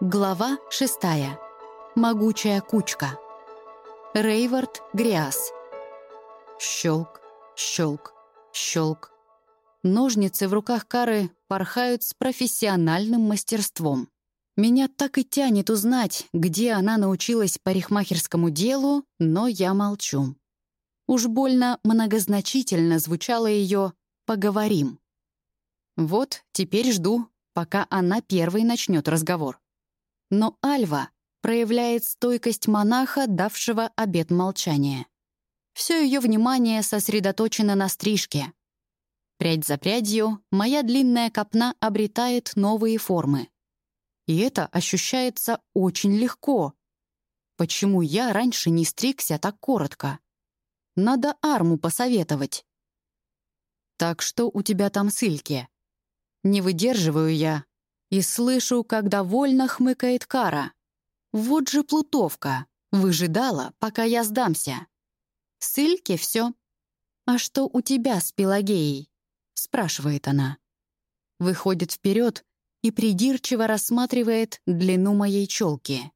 Глава шестая. Могучая кучка. Рейвард Гриас. Щелк, щелк, щелк. Ножницы в руках Кары порхают с профессиональным мастерством. Меня так и тянет узнать, где она научилась парикмахерскому делу, но я молчу. Уж больно многозначительно звучало ее «поговорим». Вот теперь жду, пока она первой начнет разговор. Но Альва проявляет стойкость монаха, давшего обет молчания. Все ее внимание сосредоточено на стрижке. Прядь за прядью моя длинная копна обретает новые формы. И это ощущается очень легко. Почему я раньше не стригся так коротко? Надо арму посоветовать. Так что у тебя там сыльки? Не выдерживаю я, и слышу, как довольно хмыкает Кара. Вот же плутовка. Выжидала, пока я сдамся. С все. «А что у тебя с Пелагеей?» — спрашивает она. Выходит вперед и придирчиво рассматривает длину моей челки.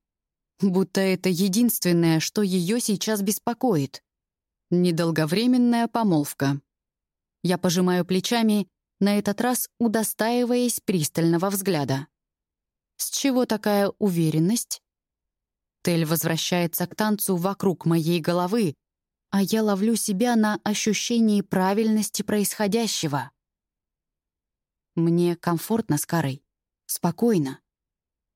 Будто это единственное, что ее сейчас беспокоит. Недолговременная помолвка. Я пожимаю плечами на этот раз удостаиваясь пристального взгляда. «С чего такая уверенность?» Тель возвращается к танцу вокруг моей головы, а я ловлю себя на ощущении правильности происходящего. Мне комфортно с Карой, спокойно.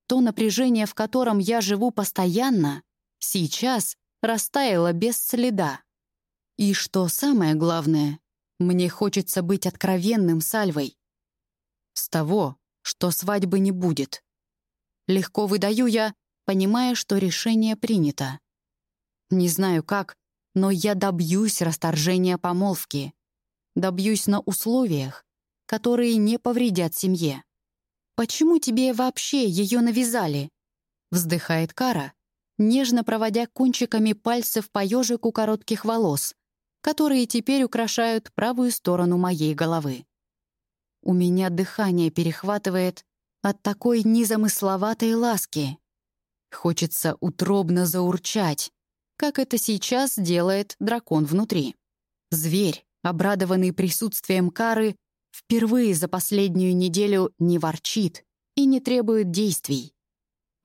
То напряжение, в котором я живу постоянно, сейчас растаяло без следа. И что самое главное, мне хочется быть откровенным с Альвой. С того, что свадьбы не будет. Легко выдаю я, понимая, что решение принято. Не знаю как, но я добьюсь расторжения помолвки. Добьюсь на условиях, которые не повредят семье. «Почему тебе вообще ее навязали?» Вздыхает Кара, нежно проводя кончиками пальцев по ежику коротких волос, которые теперь украшают правую сторону моей головы. У меня дыхание перехватывает от такой незамысловатой ласки. Хочется утробно заурчать, как это сейчас делает дракон внутри. Зверь, обрадованный присутствием кары, впервые за последнюю неделю не ворчит и не требует действий.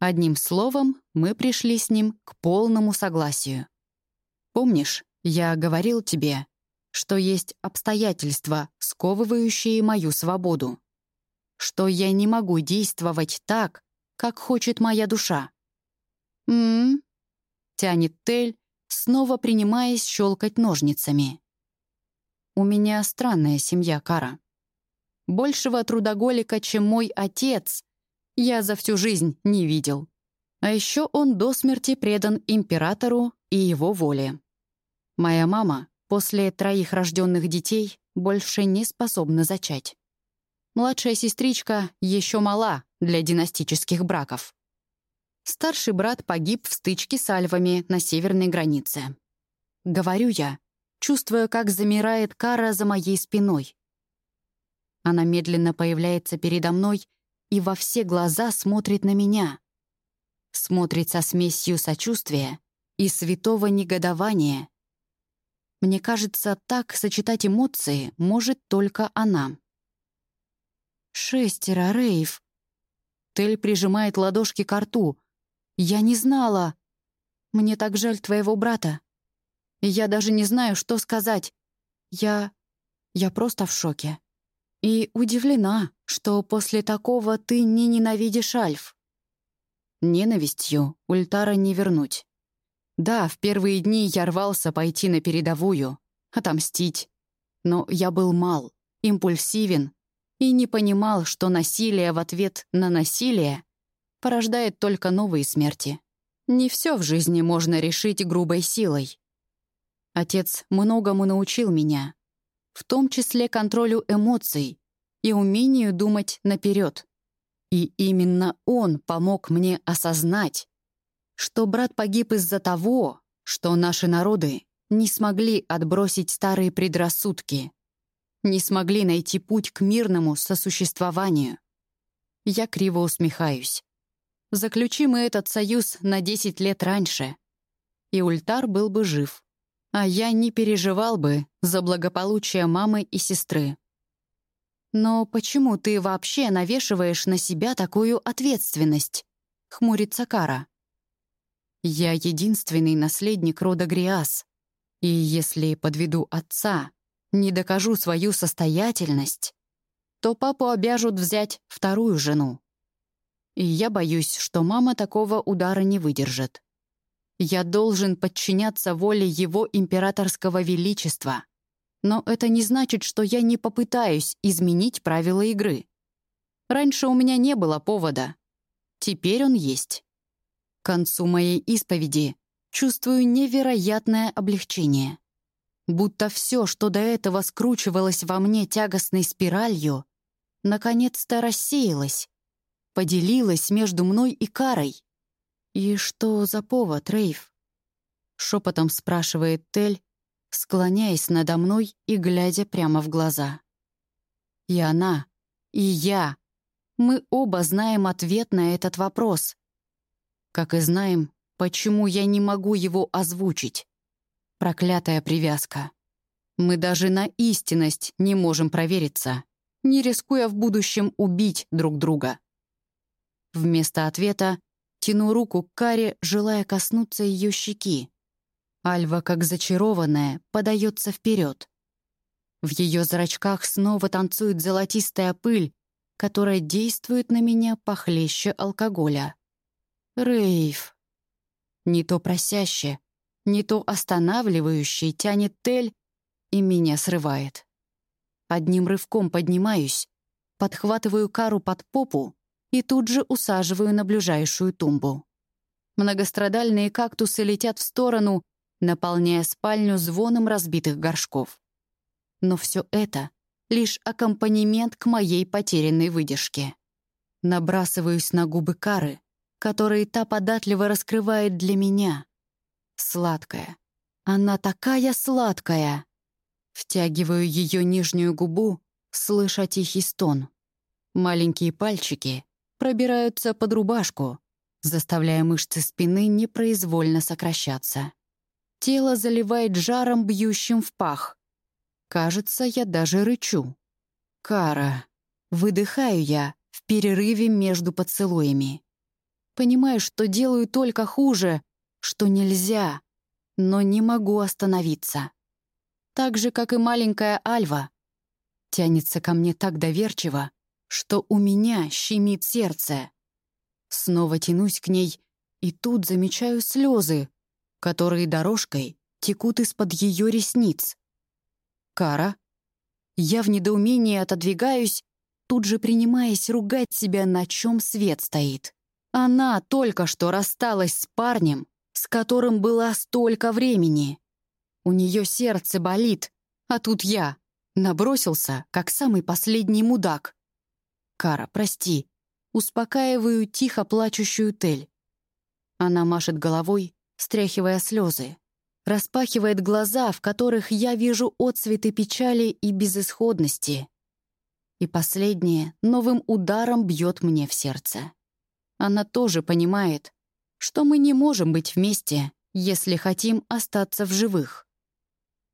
Одним словом, мы пришли с ним к полному согласию. Помнишь, я говорил тебе, что есть обстоятельства, сковывающие мою свободу. Что я не могу действовать так, как хочет моя душа. «М-м-м», тянет Тель, снова принимаясь щелкать ножницами. «У меня странная семья, Кара. Большего трудоголика, чем мой отец, я за всю жизнь не видел. А еще он до смерти предан императору и его воле. Моя мама после троих рожденных детей больше не способна зачать. Младшая сестричка еще мала для династических браков. Старший брат погиб в стычке с альвами на северной границе. Говорю я, чувствуя, как замирает кара за моей спиной. Она медленно появляется передо мной и во все глаза смотрит на меня. Смотрит со смесью сочувствия и святого негодования, мне кажется, так сочетать эмоции может только она. «Шестеро, Рейв!» Тель прижимает ладошки к рту. «Я не знала! Мне так жаль твоего брата. Я даже не знаю, что сказать. Я... я просто в шоке. И удивлена, что после такого ты не ненавидишь Альф. Ненавистью Ультара не вернуть. Да, в первые дни я рвался пойти на передовую, отомстить. Но я был мал, импульсивен и не понимал, что насилие в ответ на насилие порождает только новые смерти. Не все в жизни можно решить грубой силой. Отец многому научил меня, в том числе контролю эмоций и умению думать наперед. И именно он помог мне осознать, что брат погиб из-за того, что наши народы не смогли отбросить старые предрассудки, не смогли найти путь к мирному сосуществованию. Я криво усмехаюсь. Заключи мы этот союз на 10 лет раньше, и Ультар был бы жив, а я не переживал бы за благополучие мамы и сестры. «Но почему ты вообще навешиваешь на себя такую ответственность?» — хмурится Кара. «Я единственный наследник рода Гриас, и если подведу отца, не докажу свою состоятельность, то папу обяжут взять вторую жену. И я боюсь, что мама такого удара не выдержит. Я должен подчиняться воле его императорского величества. Но это не значит, что я не попытаюсь изменить правила игры. Раньше у меня не было повода. Теперь он есть. Концу моей исповеди чувствую невероятное облегчение. Будто все, что до этого скручивалось во мне тягостной спиралью, наконец-то рассеялось, поделилось между мной и Карой. «И что за повод, Рейв?» Шепотом спрашивает Тель, склоняясь надо мной и глядя прямо в глаза. И она, и я, мы оба знаем ответ на этот вопрос. Как и знаем, почему я не могу его озвучить. Проклятая привязка. Мы даже на истинность не можем провериться, не рискуя в будущем убить друг друга. Вместо ответа тяну руку к Каре, желая коснуться ее щеки. Альва, как зачарованная, подается вперед. В ее зрачках снова танцует золотистая пыль, которая действует на меня похлеще алкоголя. Рейв. Не то просяще, не то останавливающий тянет Тель и меня срывает. Одним рывком поднимаюсь, подхватываю кару под попу и тут же усаживаю на ближайшую тумбу. Многострадальные кактусы летят в сторону, наполняя спальню звоном разбитых горшков. Но все это — лишь аккомпанемент к моей потерянной выдержке. Набрасываюсь на губы Кары, которые та податливо раскрывает для меня. Сладкая. Она такая сладкая. Втягиваю ее нижнюю губу, слыша тихий стон. Маленькие пальчики пробираются под рубашку, заставляя мышцы спины непроизвольно сокращаться. Тело заливает жаром, бьющим в пах. Кажется, я даже рычу. Кара. Выдыхаю я в перерыве между поцелуями. Понимаю, что делаю только хуже, что нельзя, но не могу остановиться. Так же, как и маленькая Альва. Тянется ко мне так доверчиво, что у меня щемит сердце. Снова тянусь к ней, и тут замечаю слезы, которые дорожкой текут из-под ее ресниц. Кара. Я в недоумении отодвигаюсь, тут же принимаясь ругать себя, на чем свет стоит. Она только что рассталась с парнем, с которым была столько времени. У нее сердце болит, а тут я. Набросился, как самый последний мудак. «Кара, прости». Успокаиваю тихо плачущую Тель. Она машет головой, стряхивая слезы. Распахивает глаза, в которых я вижу отцветы печали и безысходности. И последнее новым ударом бьет мне в сердце. Она тоже понимает, что мы не можем быть вместе, если хотим остаться в живых.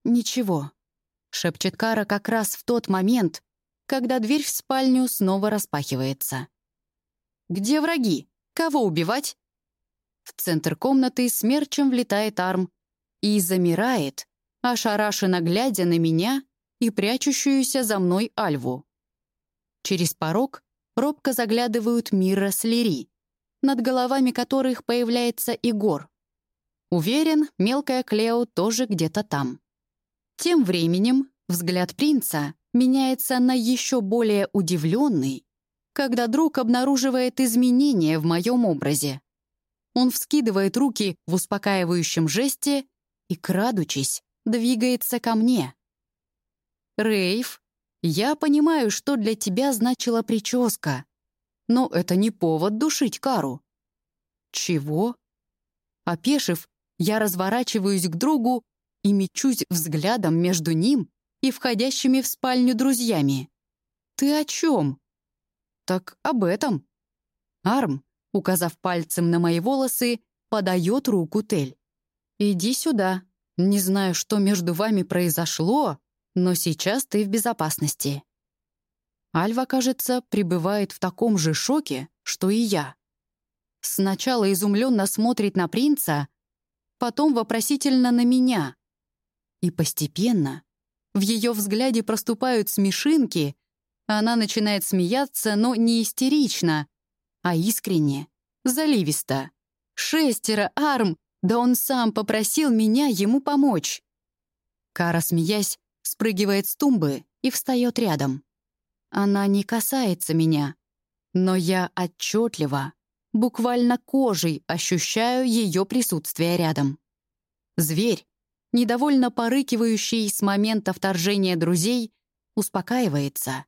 «Ничего», — шепчет Кара как раз в тот момент, когда дверь в спальню снова распахивается. «Где враги? Кого убивать?» В центр комнаты смерчем влетает Арм и замирает, ошарашенно глядя на меня и прячущуюся за мной Альву. Через порог робко заглядывают Мира с Лири, над головами которых появляется Игор. Уверен, мелкая Клео тоже где-то там. Тем временем взгляд принца меняется на еще более удивленный, когда друг обнаруживает изменения в моем образе. Он вскидывает руки в успокаивающем жесте и, крадучись, двигается ко мне. «Рейв, я понимаю, что для тебя значила прическа, но это не повод душить Кару». «Чего?» Опешив, я разворачиваюсь к другу и мечусь взглядом между ним и входящими в спальню друзьями. «Ты о чем?» «Так об этом». «Арм, Указав пальцем на мои волосы, подает руку Тель. «Иди сюда. Не знаю, что между вами произошло, но сейчас ты в безопасности». Альва, кажется, пребывает в таком же шоке, что и я. Сначала изумленно смотрит на принца, потом вопросительно на меня. И постепенно в ее взгляде проступают смешинки, она начинает смеяться, но не истерично, а искренне, заливисто. «Шестеро, Арм! Да он сам попросил меня ему помочь!» Кара, смеясь, спрыгивает с тумбы и встает рядом. Она не касается меня, но я отчетливо, буквально кожей ощущаю ее присутствие рядом. Зверь, недовольно порыкивающий с момента вторжения друзей, успокаивается.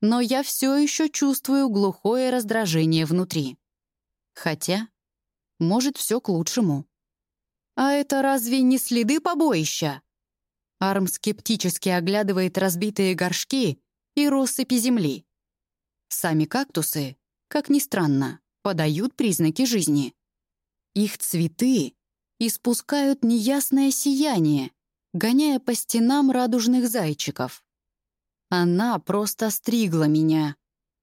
Но я все еще чувствую глухое раздражение внутри. Хотя, может, все к лучшему. А это разве не следы побоища? Арм скептически оглядывает разбитые горшки и россыпи земли. Сами кактусы, как ни странно, подают признаки жизни. Их цветы испускают неясное сияние, гоняя по стенам радужных зайчиков. Она просто стригла меня.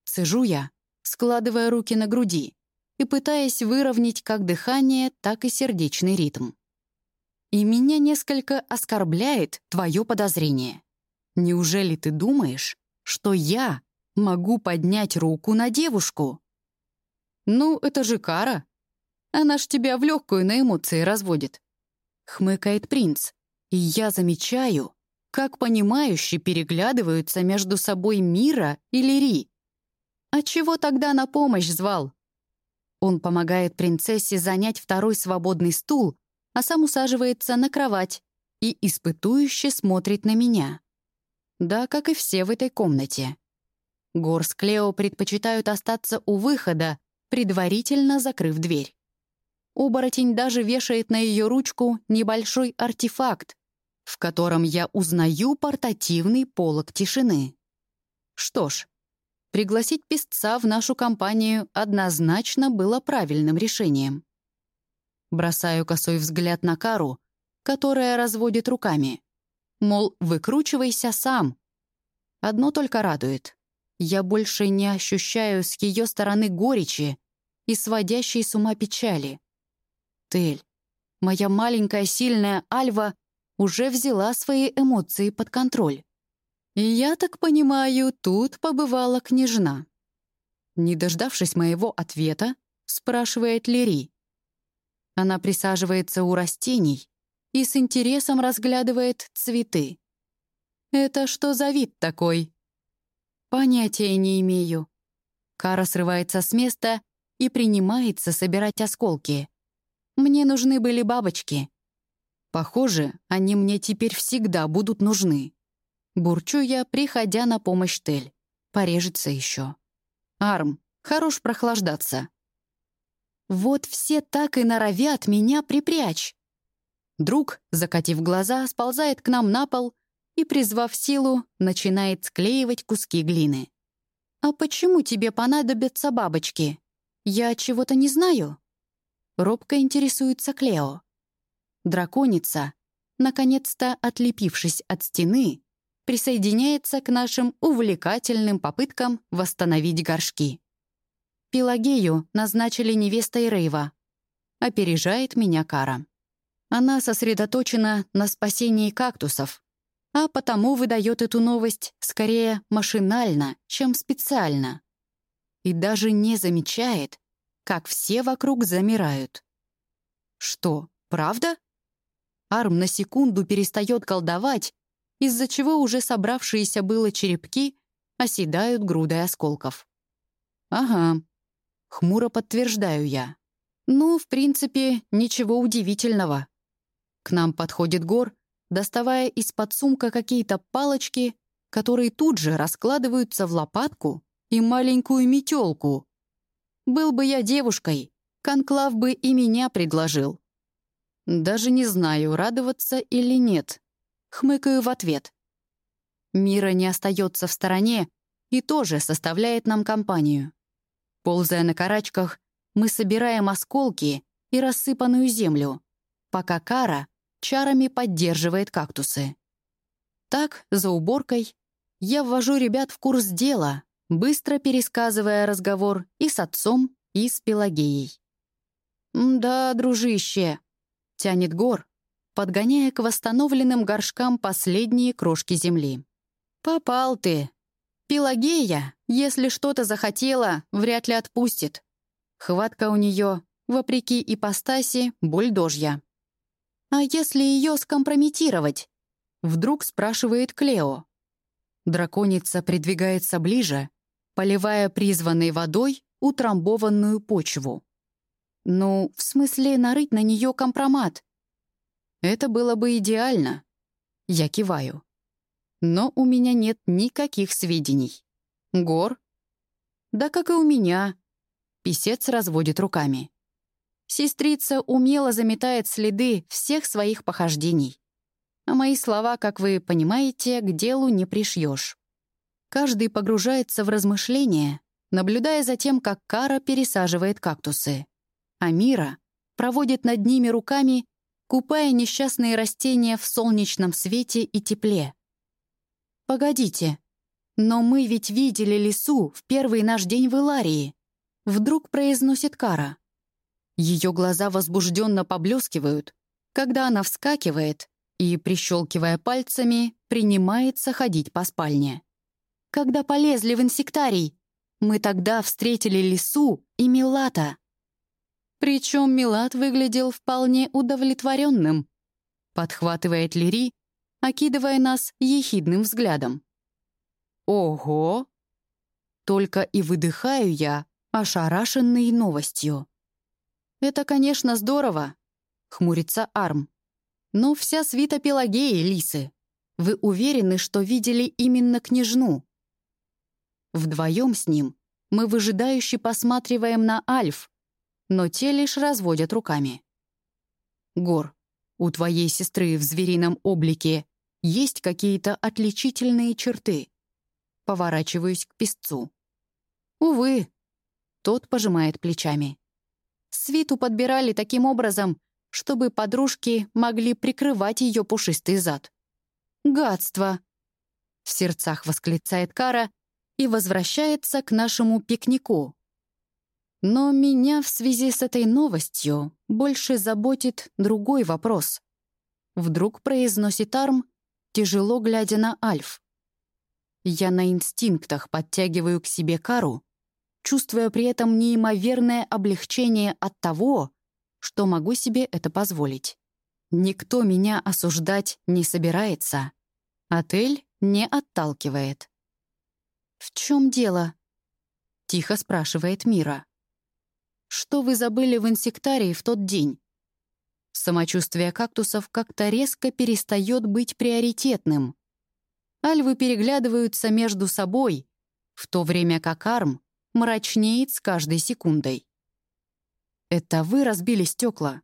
Сижу я, складывая руки на груди и пытаясь выровнять как дыхание, так и сердечный ритм. И меня несколько оскорбляет твое подозрение. Неужели ты думаешь, что я могу поднять руку на девушку? Ну, это же кара. Она ж тебя в легкую на эмоции разводит. Хмыкает принц, и я замечаю, как понимающе переглядываются между собой Мира и Лири. А чего тогда на помощь звал? Он помогает принцессе занять второй свободный стул, а сам усаживается на кровать и испытующе смотрит на меня. Да, как и все в этой комнате. Гор с Клео предпочитают остаться у выхода, предварительно закрыв дверь. Оборотень даже вешает на ее ручку небольшой артефакт, в котором я узнаю портативный полог тишины. Что ж, пригласить песца в нашу компанию однозначно было правильным решением. Бросаю косой взгляд на Кару, которая разводит руками. Мол, выкручивайся сам. Одно только радует. Я больше не ощущаю с ее стороны горечи и сводящей с ума печали. Тель, моя маленькая сильная Альва, уже взяла свои эмоции под контроль. И я так понимаю, тут побывала княжна. Не дождавшись моего ответа, спрашивает Лири. Она присаживается у растений, и с интересом разглядывает цветы. «Это что за вид такой?» «Понятия не имею». Кара срывается с места и принимается собирать осколки. «Мне нужны были бабочки». «Похоже, они мне теперь всегда будут нужны». Бурчу я, приходя на помощь Тель. Порежется еще. «Арм, хорош прохлаждаться». «Вот все так и норовят меня припрячь». Друг, закатив глаза, сползает к нам на пол и, призвав силу, начинает склеивать куски глины. «А почему тебе понадобятся бабочки? Я чего-то не знаю?» Робко интересуется Клео. Драконица, наконец-то отлепившись от стены, присоединяется к нашим увлекательным попыткам восстановить горшки. Пелагею назначили невестой Рейва. Опережает меня Кара. Она сосредоточена на спасении кактусов, а потому выдает эту новость скорее машинально, чем специально. И даже не замечает, как все вокруг замирают. Что, правда? Арм на секунду перестает колдовать, из-за чего уже собравшиеся было черепки оседают грудой осколков. «Ага», — хмуро подтверждаю я. «Ну, в принципе, ничего удивительного. К нам подходит Гор, доставая из-под сумка какие-то палочки, которые тут же раскладываются в лопатку и маленькую метелку. Был бы я девушкой, конклав бы и меня предложил. Даже не знаю, радоваться или нет. Хмыкаю в ответ. Мира не остается в стороне и тоже составляет нам компанию. Ползая на карачках, мы собираем осколки и рассыпанную землю, пока Кара чарами поддерживает кактусы. Так, за уборкой, я ввожу ребят в курс дела, быстро пересказывая разговор и с отцом, и с Пелагеей. «Да, дружище», — тянет Гор, подгоняя к восстановленным горшкам последние крошки земли. «Попал ты. Пелагея, если что-то захотела, вряд ли отпустит. Хватка у нее, вопреки ипостаси, бульдожья. «А если ее скомпрометировать?» Вдруг спрашивает Клео. Драконица придвигается ближе, поливая призванной водой утрамбованную почву. Ну, в смысле, нарыть на нее компромат. Это было бы идеально. Я киваю. Но у меня нет никаких сведений. Гор? Да как и у меня. Писец разводит руками. Сестрица умело заметает следы всех своих похождений. А мои слова, как вы понимаете, к делу не пришьешь. Каждый погружается в размышления, наблюдая за тем, как Кара пересаживает кактусы. А Мира проводит над ними руками, купая несчастные растения в солнечном свете и тепле. «Погодите, но мы ведь видели лесу в первый наш день в Иларии», вдруг произносит Кара. Ее глаза возбужденно поблескивают, когда она вскакивает и, прищелкивая пальцами, принимается ходить по спальне. «Когда полезли в инсектарий, мы тогда встретили Лису и Милата». Причем Милат выглядел вполне удовлетворенным, подхватывает Лири, окидывая нас ехидным взглядом. «Ого!» Только и выдыхаю я, ошарашенный новостью. «Это, конечно, здорово», — хмурится Арм. Но вся свита Пелагеи, лисы. Вы уверены, что видели именно княжну? Вдвоем с ним мы выжидающе посматриваем на Альф, но те лишь разводят руками. Гор, у твоей сестры в зверином облике есть какие-то отличительные черты. Поворачиваюсь к песцу. Увы, тот пожимает плечами. Свиту подбирали таким образом, чтобы подружки могли прикрывать ее пушистый зад. «Гадство!» — в сердцах восклицает Кара и возвращается к нашему пикнику. Но меня в связи с этой новостью больше заботит другой вопрос. Вдруг произносит Арм, тяжело глядя на Альф. Я на инстинктах подтягиваю к себе Кару, чувствуя при этом неимоверное облегчение от того, что могу себе это позволить. Никто меня осуждать не собирается. Отель не отталкивает. «В чем дело?» — тихо спрашивает Мира. «Что вы забыли в инсектарии в тот день?» Самочувствие кактусов как-то резко перестает быть приоритетным. Альвы переглядываются между собой, в то время как Арм мрачнеет с каждой секундой. «Это вы разбили стекла?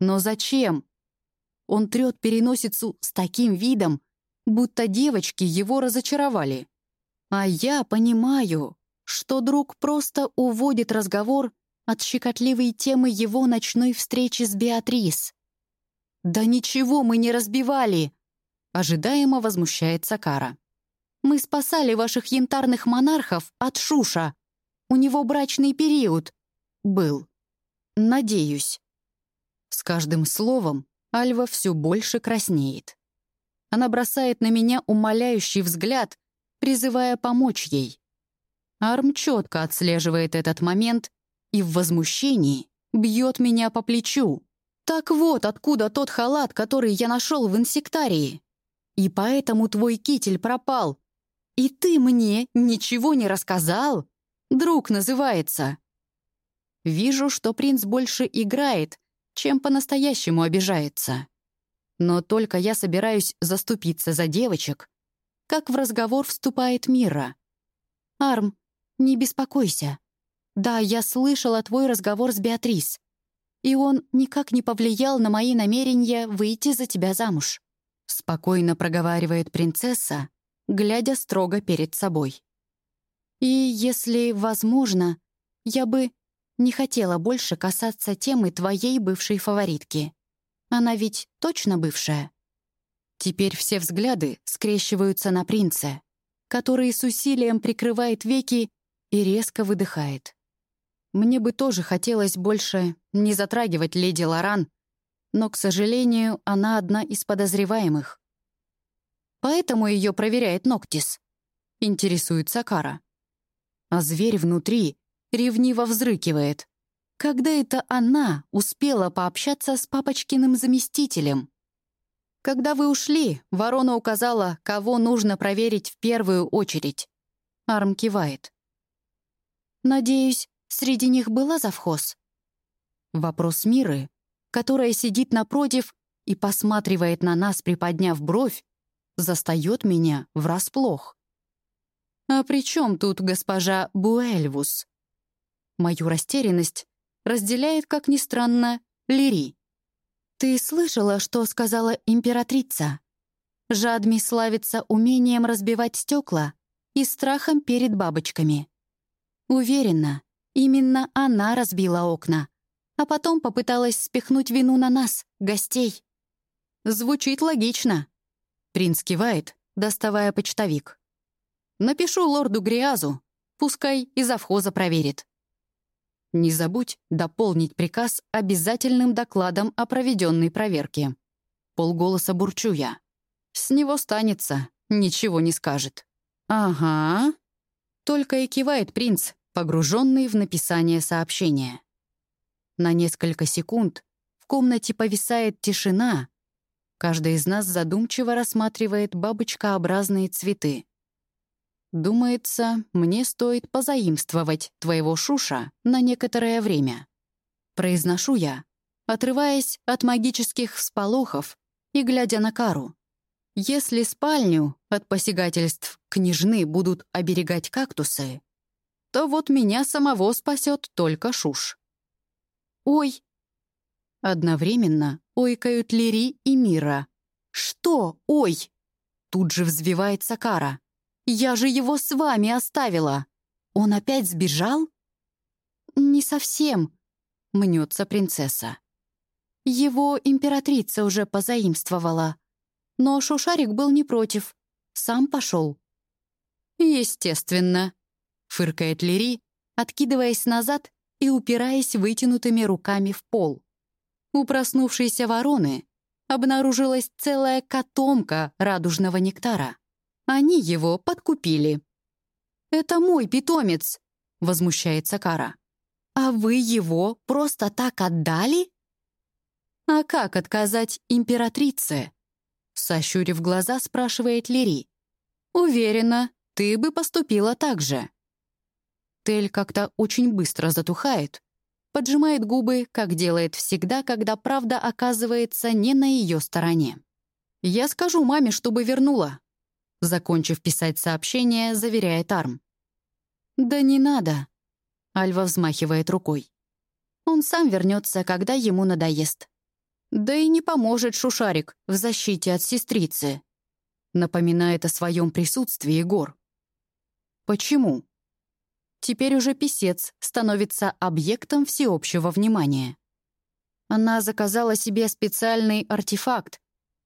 Но зачем?» Он трет переносицу с таким видом, будто девочки его разочаровали. А я понимаю, что друг просто уводит разговор от щекотливой темы его ночной встречи с Беатрис. «Да ничего мы не разбивали!» — ожидаемо возмущается Кара. «Мы спасали ваших янтарных монархов от Шуша. У него брачный период. Был. Надеюсь. С каждым словом Альва все больше краснеет. Она бросает на меня умоляющий взгляд, призывая помочь ей. Арм четко отслеживает этот момент и в возмущении бьет меня по плечу. Так вот, откуда тот халат, который я нашел в инсектарии. И поэтому твой китель пропал. И ты мне ничего не рассказал? Друг называется. Вижу, что принц больше играет, чем по-настоящему обижается. Но только я собираюсь заступиться за девочек, как в разговор вступает Мира. «Арм, не беспокойся. Да, я слышала твой разговор с Беатрис, и он никак не повлиял на мои намерения выйти за тебя замуж», спокойно проговаривает принцесса, глядя строго перед собой. «И если возможно, я бы не хотела больше касаться темы твоей бывшей фаворитки. Она ведь точно бывшая. Теперь все взгляды скрещиваются на принце, который с усилием прикрывает веки и резко выдыхает. Мне бы тоже хотелось больше не затрагивать леди Лоран, но, к сожалению, она одна из подозреваемых. Поэтому ее проверяет Ноктис. Интересуется Кара. А зверь внутри ревниво взрыкивает. Когда это она успела пообщаться с папочкиным заместителем? Когда вы ушли, ворона указала, кого нужно проверить в первую очередь. Арм кивает. «Надеюсь, среди них была завхоз?» Вопрос Миры, которая сидит напротив и посматривает на нас, приподняв бровь, застает меня врасплох. «А при чем тут госпожа Буэльвус?» Мою растерянность разделяет, как ни странно, Лири. «Ты слышала, что сказала императрица? Жадми славится умением разбивать стекла и страхом перед бабочками. Уверена, именно она разбила окна, а потом попыталась спихнуть вину на нас, гостей. Звучит логично. Принц кивает, доставая почтовик. Напишу лорду Гриазу, пускай и завхоза проверит. Не забудь дополнить приказ обязательным докладом о проведенной проверке. Полголоса бурчу я. С него станется, ничего не скажет. «Ага», — только и кивает принц, погруженный в написание сообщения. На несколько секунд в комнате повисает тишина. Каждый из нас задумчиво рассматривает бабочкообразные цветы. Думается, мне стоит позаимствовать твоего Шуша на некоторое время. Произношу я, отрываясь от магических всполохов и глядя на Кару. Если спальню от посягательств княжны будут оберегать кактусы, то вот меня самого спасет только Шуш. «Ой!» Одновременно ойкают Лири и Мира. «Что? Ой!» Тут же взвивается Кара. «Я же его с вами оставила! Он опять сбежал?» «Не совсем», — мнется принцесса. «Его императрица уже позаимствовала. Но Шушарик был не против. Сам пошел. «Естественно», — фыркает Лири, откидываясь назад и упираясь вытянутыми руками в пол. У проснувшейся вороны обнаружилась целая котомка радужного нектара. Они его подкупили. «Это мой питомец», — возмущается Кара. «А вы его просто так отдали?» «А как отказать императрице?» Сощурив глаза, спрашивает Лири. «Уверена, ты бы поступила так же». Тель как-то очень быстро затухает, поджимает губы, как делает всегда, когда правда оказывается не на ее стороне. «Я скажу маме, чтобы вернула», закончив писать сообщение, заверяет Арм. «Да не надо», — Альва взмахивает рукой. «Он сам вернется, когда ему надоест». «Да и не поможет Шушарик в защите от сестрицы», напоминает о своем присутствии Егор. «Почему?» Теперь уже писец становится объектом всеобщего внимания. Она заказала себе специальный артефакт,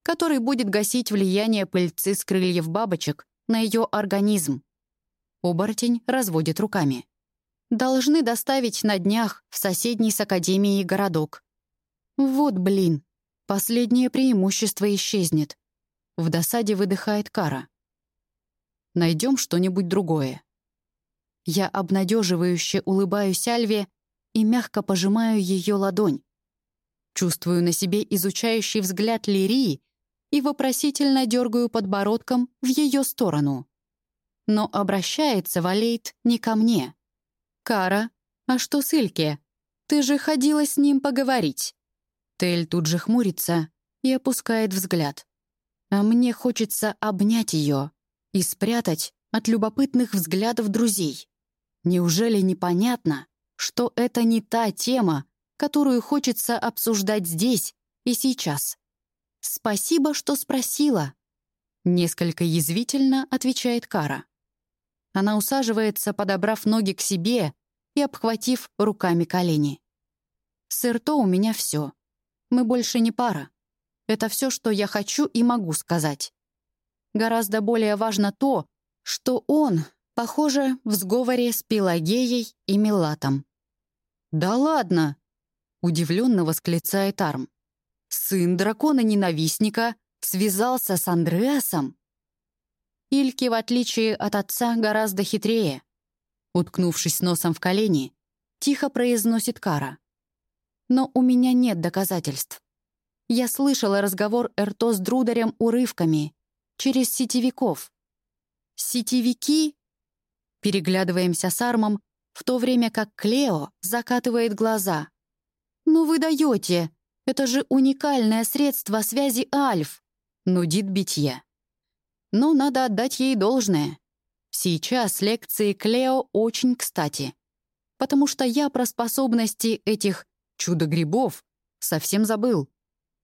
который будет гасить влияние пыльцы с крыльев бабочек на ее организм. Оборотень разводит руками. Должны доставить на днях в соседний с Академией городок. Вот блин, последнее преимущество исчезнет. В досаде выдыхает Кара. Найдем что-нибудь другое. Я обнадеживающе улыбаюсь Альве и мягко пожимаю ее ладонь. Чувствую на себе изучающий взгляд Лирии и вопросительно дергаю подбородком в ее сторону. Но обращается Валейт не ко мне. «Кара, а что с Ильке? Ты же ходила с ним поговорить». Тель тут же хмурится и опускает взгляд. А мне хочется обнять ее и спрятать от любопытных взглядов друзей. Неужели непонятно, что это не та тема, которую хочется обсуждать здесь и сейчас? «Спасибо, что спросила», — несколько язвительно отвечает Кара. Она усаживается, подобрав ноги к себе и обхватив руками колени. С у меня все. Мы больше не пара. Это все, что я хочу и могу сказать. Гораздо более важно то, что он, похоже, в сговоре с Пелагеей и Милатом. «Да ладно!» — удивленно восклицает Арм. «Сын дракона-ненавистника связался с Андреасом?» Ильки, в отличие от отца, гораздо хитрее. Уткнувшись носом в колени, тихо произносит Кара. «Но у меня нет доказательств. Я слышала разговор Эрто с Дрударем урывками, через сетевиков. Сетевики? Переглядываемся с Армом, в то время как Клео закатывает глаза. «Ну вы даете! Это же уникальное средство связи Альф!» Нудит битье. Но надо отдать ей должное. Сейчас лекции Клео очень кстати. Потому что я про способности этих чудо-грибов совсем забыл.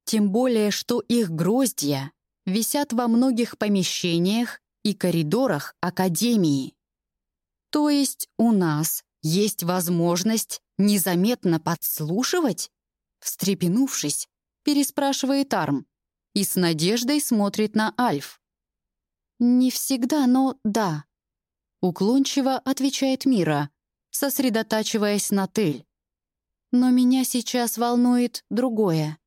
Тем более, что их гроздья висят во многих помещениях и коридорах Академии. То есть у нас есть возможность незаметно подслушивать? Встрепенувшись, переспрашивает Арм и с надеждой смотрит на Альф. «Не всегда, но да», — уклончиво отвечает Мира, сосредотачиваясь на Тель. «Но меня сейчас волнует другое.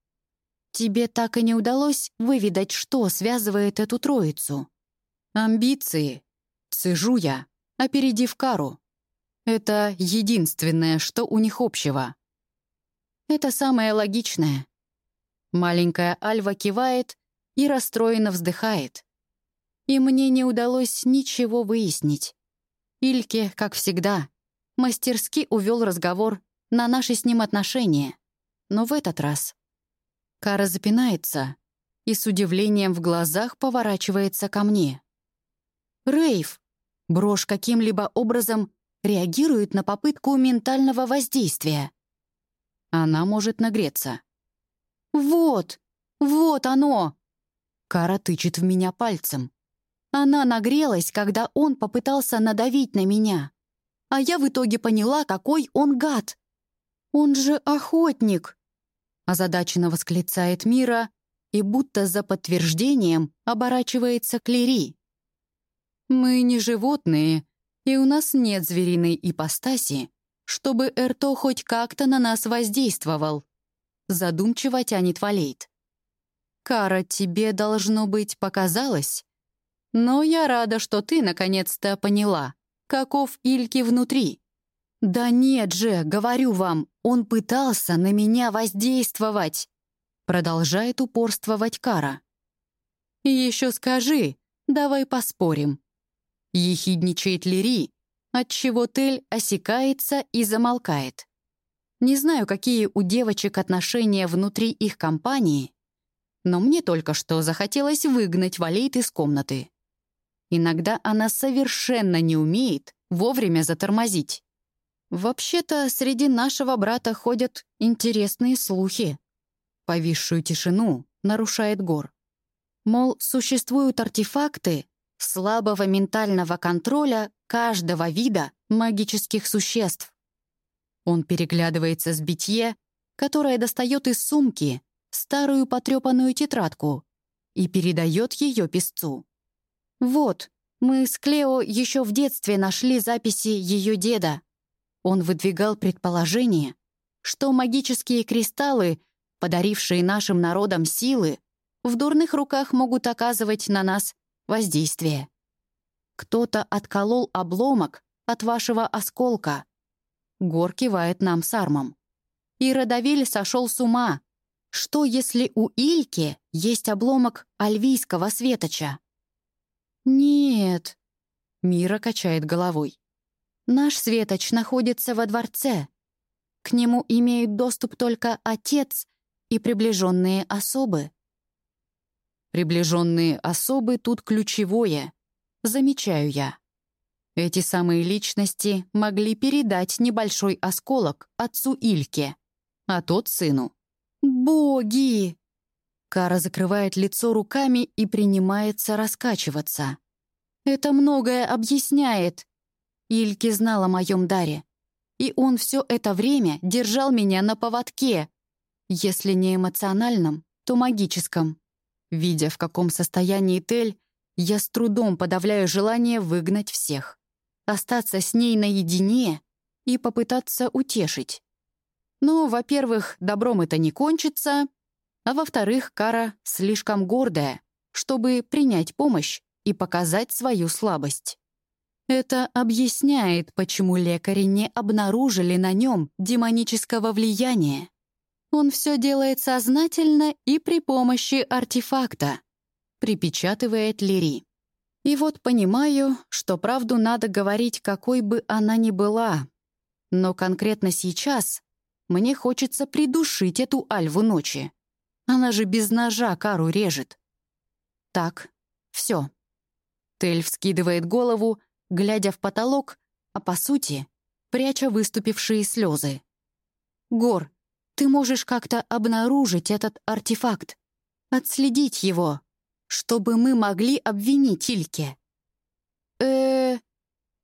Тебе так и не удалось выведать, что связывает эту троицу?» «Амбиции», — цежу я, опередив Кару. «Это единственное, что у них общего». «Это самое логичное». Маленькая Альва кивает и расстроенно вздыхает. И мне не удалось ничего выяснить. Ильке, как всегда, мастерски увел разговор на наши с ним отношения. Но в этот раз Кара запинается и с удивлением в глазах поворачивается ко мне. «Рейв!» Брошь каким-либо образом реагирует на попытку ментального воздействия. Она может нагреться. «Вот! Вот оно!» Кара тычет в меня пальцем. Она нагрелась, когда он попытался надавить на меня. А я в итоге поняла, какой он гад. Он же охотник озадаченно восклицает Мира и будто за подтверждением оборачивается к Лири. «Мы не животные, и у нас нет звериной ипостаси, чтобы Эрто хоть как-то на нас воздействовал», задумчиво тянет Валейт. «Кара, тебе, должно быть, показалось. Но я рада, что ты наконец-то поняла, каков Ильки внутри. «Да нет же, говорю вам, он пытался на меня воздействовать!» Продолжает упорствовать Кара. «Еще скажи, давай поспорим». Ехидничает Лири, отчего Тель осекается и замолкает. Не знаю, какие у девочек отношения внутри их компании, но мне только что захотелось выгнать Валейт из комнаты. Иногда она совершенно не умеет вовремя затормозить. «Вообще-то среди нашего брата ходят интересные слухи». Повисшую тишину нарушает Гор. Мол, существуют артефакты слабого ментального контроля каждого вида магических существ. Он переглядывается с битье, которое достает из сумки старую потрепанную тетрадку и передает ее песцу. «Вот, мы с Клео еще в детстве нашли записи ее деда. Он выдвигал предположение, что магические кристаллы, подарившие нашим народам силы, в дурных руках могут оказывать на нас воздействие. Кто-то отколол обломок от вашего осколка. Гор кивает нам с армом. И Родовиль сошел с ума. Что, если у Ильки есть обломок альвийского светоча? «Нет», — Мира качает головой. Наш Светоч находится во дворце. К нему имеют доступ только отец и приближенные особы. Приближенные особы тут ключевое, замечаю я. Эти самые личности могли передать небольшой осколок отцу Ильке, а тот сыну. «Боги!» Кара закрывает лицо руками и принимается раскачиваться. «Это многое объясняет. Ильки знал о моем даре. И он все это время держал меня на поводке. Если не эмоциональном, то магическом. Видя, в каком состоянии Тель, я с трудом подавляю желание выгнать всех. Остаться с ней наедине и попытаться утешить. Ну, во-первых, добром это не кончится, а во-вторых, Кара слишком гордая, чтобы принять помощь и показать свою слабость. Это объясняет, почему лекари не обнаружили на нем демонического влияния. Он все делает сознательно и при помощи артефакта, припечатывает Лири. И вот понимаю, что правду надо говорить, какой бы она ни была. Но конкретно сейчас мне хочется придушить эту альву ночи. Она же без ножа кару режет. Так, все. Тель вскидывает голову, глядя в потолок, а по сути, пряча выступившие слезы. «Гор, ты можешь как-то обнаружить этот артефакт, отследить его, чтобы мы могли обвинить Ильке». э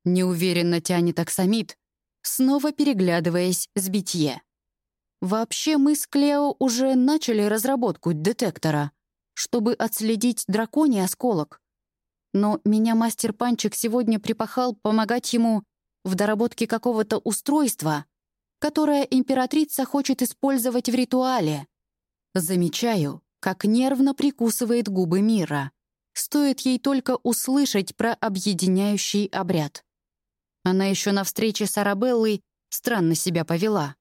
неуверенно тянет Аксамит, снова переглядываясь с битье. Вообще, мы с Клео уже начали разработку детектора, чтобы отследить драконий осколок. Но меня мастер Панчик сегодня припахал помогать ему в доработке какого-то устройства, которое императрица хочет использовать в ритуале. Замечаю, как нервно прикусывает губы мира. Стоит ей только услышать про объединяющий обряд. Она еще на встрече с Арабеллой странно себя повела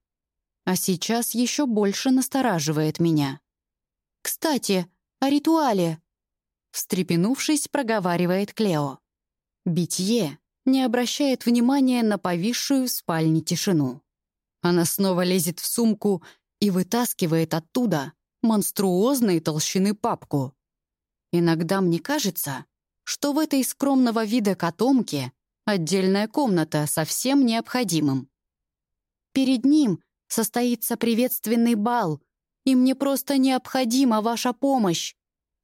а сейчас еще больше настораживает меня. «Кстати, о ритуале!» Встрепенувшись, проговаривает Клео. Битье не обращает внимания на повисшую в спальне тишину. Она снова лезет в сумку и вытаскивает оттуда монструозной толщины папку. Иногда мне кажется, что в этой скромного вида котомке отдельная комната совсем необходимым. Перед ним состоится приветственный бал, и мне просто необходима ваша помощь.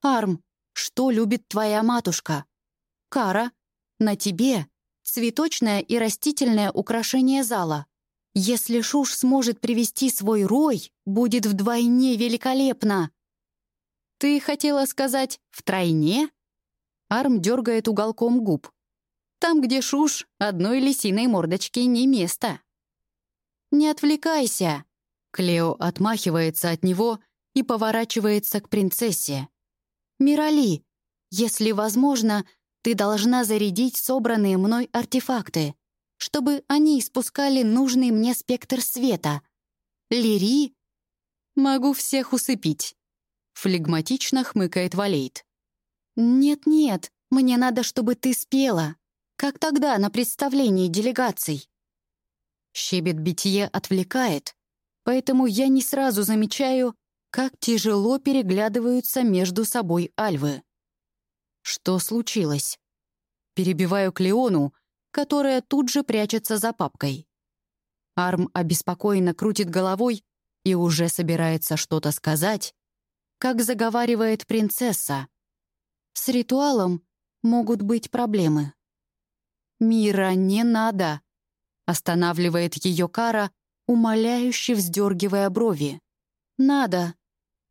Арм, что любит твоя матушка? Кара, на тебе цветочное и растительное украшение зала. Если Шуш сможет привести свой рой, будет вдвойне великолепно. Ты хотела сказать «втройне»? Арм дергает уголком губ. Там, где Шуш, одной лисиной мордочки не место. «Не отвлекайся!» Клео отмахивается от него и поворачивается к принцессе. «Мирали, если возможно, ты должна зарядить собранные мной артефакты, чтобы они испускали нужный мне спектр света. Лири...» «Могу всех усыпить», — флегматично хмыкает Валейт. «Нет-нет, мне надо, чтобы ты спела, как тогда на представлении делегаций». Щебет битье отвлекает, поэтому я не сразу замечаю, как тяжело переглядываются между собой альвы. Что случилось? Перебиваю Клеону, которая тут же прячется за папкой. Арм обеспокоенно крутит головой и уже собирается что-то сказать, как заговаривает принцесса. С ритуалом могут быть проблемы. «Мира, не надо!» Останавливает ее Кара, умоляюще вздергивая брови. «Надо!»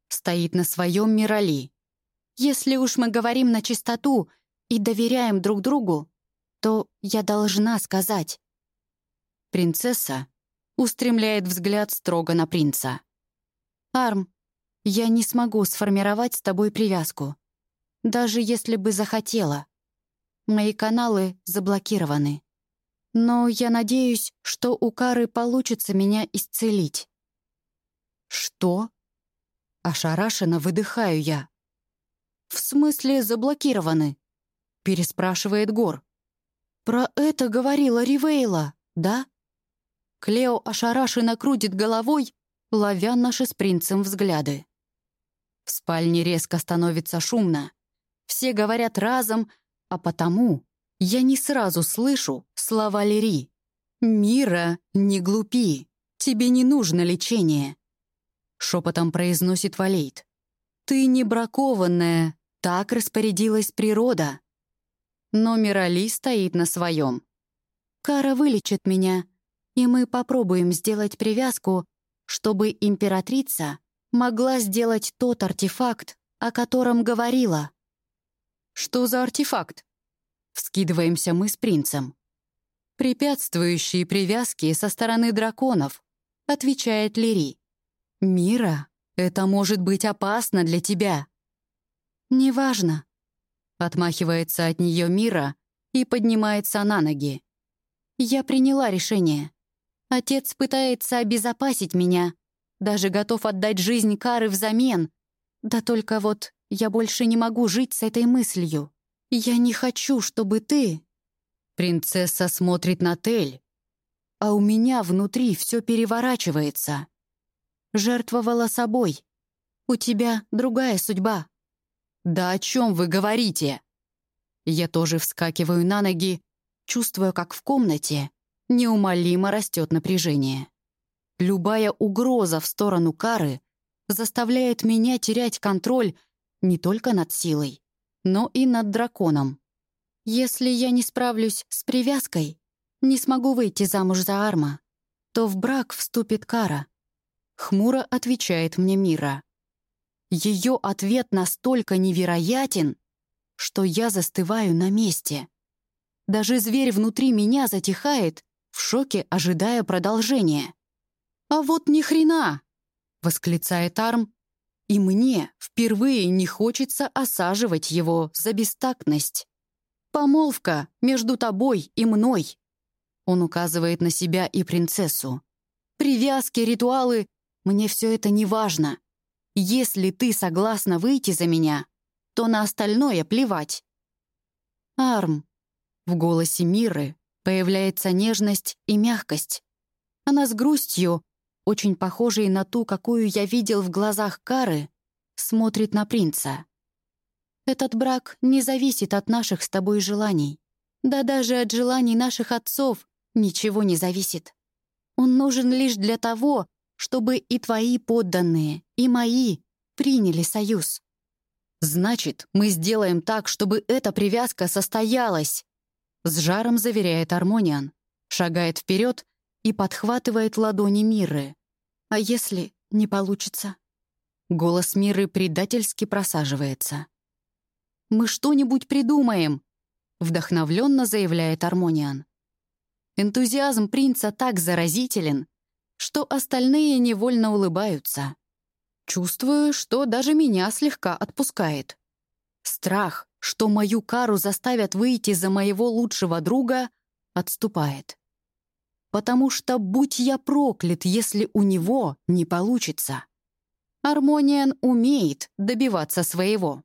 Стоит на своем Мирали. «Если уж мы говорим на чистоту и доверяем друг другу, то я должна сказать». Принцесса устремляет взгляд строго на принца. «Арм, я не смогу сформировать с тобой привязку, даже если бы захотела. Мои каналы заблокированы. Но я надеюсь, что у Кары получится меня исцелить. Что? Ошарашенно выдыхаю я. В смысле заблокированы? Переспрашивает Гор. Про это говорила Ривейла, да? Клео ошарашенно крутит головой, ловя наши с принцем взгляды. В спальне резко становится шумно. Все говорят разом, а потому я не сразу слышу слова Лири. «Мира, не глупи, тебе не нужно лечение», — шепотом произносит Валейт. «Ты не бракованная, так распорядилась природа». Но Мирали стоит на своем. «Кара вылечит меня. И мы попробуем сделать привязку, чтобы императрица могла сделать тот артефакт, о котором говорила. «Что за артефакт?» Вскидываемся мы с принцем. «Препятствующие привязки со стороны драконов», — отвечает Лири. «Мира, это может быть опасно для тебя». «Неважно», — отмахивается от нее Мира и поднимается на ноги. «Я приняла решение. Отец пытается обезопасить меня, даже готов отдать жизнь Кары взамен. Да только вот я больше не могу жить с этой мыслью. Я не хочу, чтобы ты...» Принцесса смотрит на Тель, а у меня внутри все переворачивается. Жертвовала собой. У тебя другая судьба. «Да о чем вы говорите?» Я тоже вскакиваю на ноги, чувствуя, как в комнате неумолимо растет напряжение. Любая угроза в сторону кары заставляет меня терять контроль не только над силой, но и над драконом. Если я не справлюсь с привязкой, не смогу выйти замуж за Арма, то в брак вступит кара. Хмуро отвечает мне Мира. Ее ответ настолько невероятен, что я застываю на месте. Даже зверь внутри меня затихает, в шоке ожидая продолжения. «А вот ни хрена!» — восклицает Арм, и мне впервые не хочется осаживать его за бестактность. «Помолвка между тобой и мной!» Он указывает на себя и принцессу. «Привязки, ритуалы — мне все это не важно. Если ты согласна выйти за меня, то на остальное плевать». «Арм», — в голосе Миры появляется нежность и мягкость. Она с грустью, очень похожей на ту, какую я видел в глазах Кары, смотрит на принца. «Этот брак не зависит от наших с тобой желаний. Да даже от желаний наших отцов ничего не зависит. Он нужен лишь для того, чтобы и твои подданные, и мои приняли союз. «Значит, мы сделаем так, чтобы эта привязка состоялась», с жаром заверяет Армониан, шагает вперед и подхватывает ладони Миры. «А если не получится?» Голос Миры предательски просаживается. «Мы что-нибудь придумаем!» Вдохновленно заявляет Армониан. Энтузиазм принца так заразителен, что остальные невольно улыбаются. Чувствую, что даже меня слегка отпускает. Страх, что мою кару заставят выйти за моего лучшего друга, отступает. Потому что будь я проклят, если у него не получится. Армониан умеет добиваться своего.